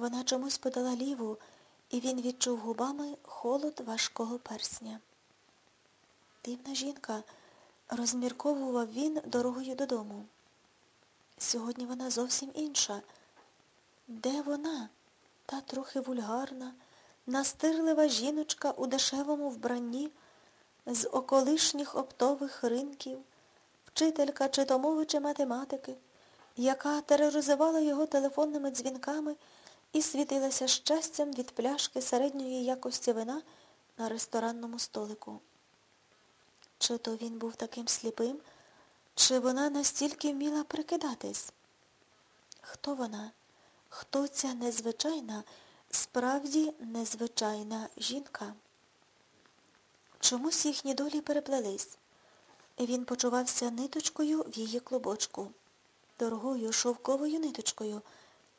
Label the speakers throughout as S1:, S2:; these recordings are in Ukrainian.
S1: Вона чомусь подала ліву, і він відчув губами холод важкого персня. Дивна жінка, розмірковував він дорогою додому. Сьогодні вона зовсім інша. Де вона? Та трохи вульгарна, настирлива жіночка у дешевому вбранні з околишніх оптових ринків, вчителька чи то мови, чи математики, яка тероризувала його телефонними дзвінками і світилася щастям від пляшки середньої якості вина на ресторанному столику. Чи то він був таким сліпим, чи вона настільки вміла прикидатись? Хто вона? Хто ця незвичайна, справді незвичайна жінка? Чомусь їхні долі переплелись. Він почувався ниточкою в її клубочку, дорогою шовковою ниточкою,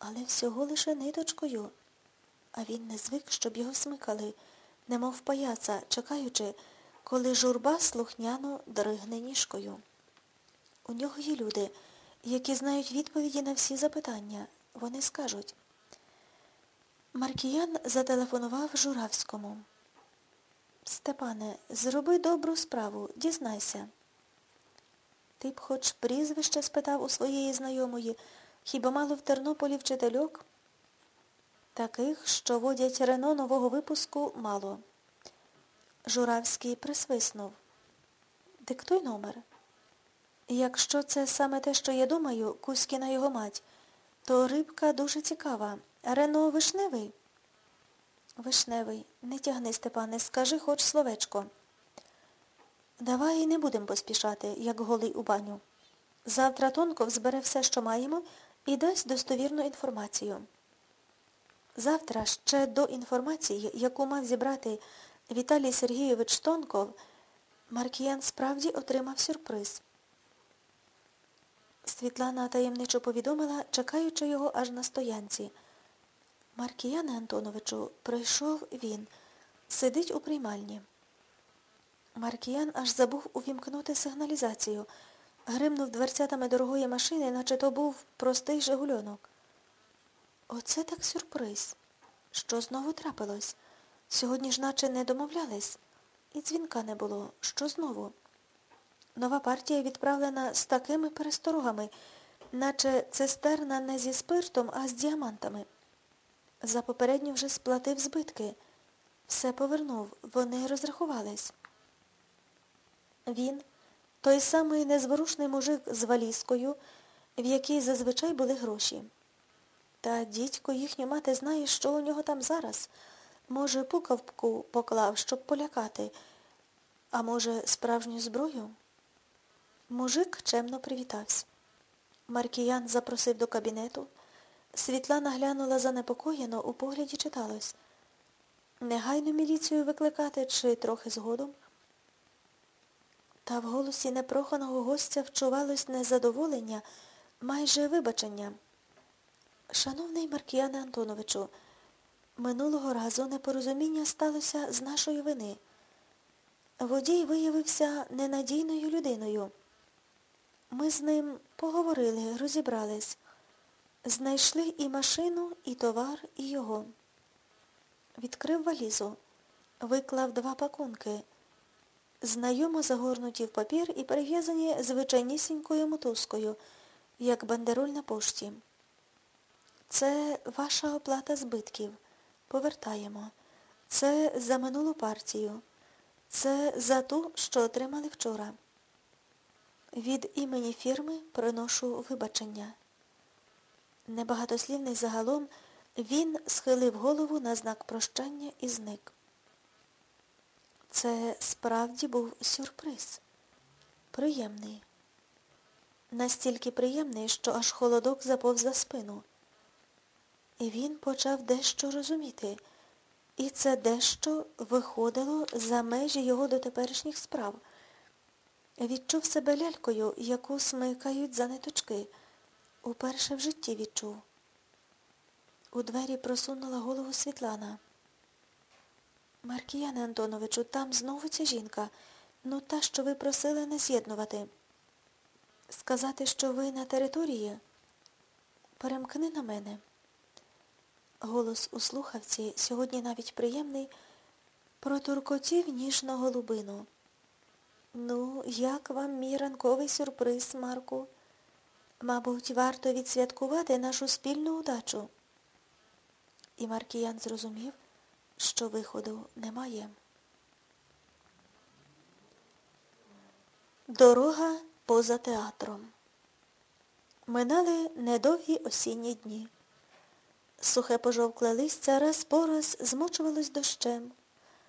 S1: але всього лише ниточкою. А він не звик, щоб його смикали, немов паяца, чекаючи, коли журба слухняно дригне ніжкою. У нього є люди, які знають відповіді на всі запитання. Вони скажуть. Маркіян зателефонував Журавському. Степане, зроби добру справу, дізнайся. Ти б хоч прізвище спитав у своєї знайомої, хіба мало в Тернополі вчительок? Таких, що водять Рено нового випуску, мало. Журавський присвиснув. Диктуй номер. Якщо це саме те, що я думаю, Кузькіна його мать, то рибка дуже цікава. Рено вишневий? Вишневий. Не тягни, Степане, скажи хоч словечко. Давай не будемо поспішати, як голий у баню. Завтра Тонков збере все, що маємо, і дасть достовірну інформацію. Завтра ще до інформації, яку мав зібрати Віталій Сергійович Тонков, Маркіян справді отримав сюрприз. Світлана таємничо повідомила, чекаючи його аж на стоянці. Маркіяне Антоновичу, прийшов він, сидить у приймальні. Маркіян аж забув увімкнути сигналізацію, гримнув дверцятами дорогої машини, наче то був простий жигульонок. Оце так сюрприз. Що знову трапилось? Сьогодні ж наче не домовлялись. І дзвінка не було. Що знову? Нова партія відправлена з такими пересторогами, наче цистерна не зі спиртом, а з діамантами. За попередню вже сплатив збитки. Все повернув. Вони розрахувались. Він, той самий незворушний мужик з валізкою, в якій зазвичай були гроші. Та дідько їхню мати знає, що у нього там зараз. Може, пукавку поклав, щоб полякати, а може, справжню зброю? Мужик чемно привітався. Маркіян запросив до кабінету. Світлана глянула занепокоєно, у погляді читалось. Негайно міліцію викликати чи трохи згодом? Та в голосі непроханого гостя вчувалось незадоволення, майже вибачення. Шановний Маркіяне Антоновичу, минулого разу непорозуміння сталося з нашої вини. Водій виявився ненадійною людиною. Ми з ним поговорили, розібрались. Знайшли і машину, і товар, і його. Відкрив валізу, виклав два пакунки, знайомо загорнуті в папір і перев'язані звичайнісінькою мотузкою, як бандероль на пошті. Це ваша оплата збитків. Повертаємо. Це за минулу партію. Це за ту, що отримали вчора. Від імені фірми приношу вибачення. Небагатослівний загалом, він схилив голову на знак прощання і зник. Це справді був сюрприз. Приємний. Настільки приємний, що аж холодок заповз за спину. І він почав дещо розуміти. І це дещо виходило за межі його дотеперішніх справ. Відчув себе лялькою, яку смикають за ниточки. Уперше в житті відчув. У двері просунула голову Світлана. Маркіяне Антоновичу, там знову ця жінка. Ну та, що ви просили не з'єднувати. Сказати, що ви на території? Перемкни на мене. Голос у слухавці, сьогодні навіть приємний, протуркотів ніжно голубину. Ну, як вам мій ранковий сюрприз, Марку? Мабуть, варто відсвяткувати нашу спільну удачу. І Маркіян зрозумів, що виходу немає. Дорога поза театром. Минали недовгі осінні дні. Сухе пожовкле листя раз по раз змочувалось дощем.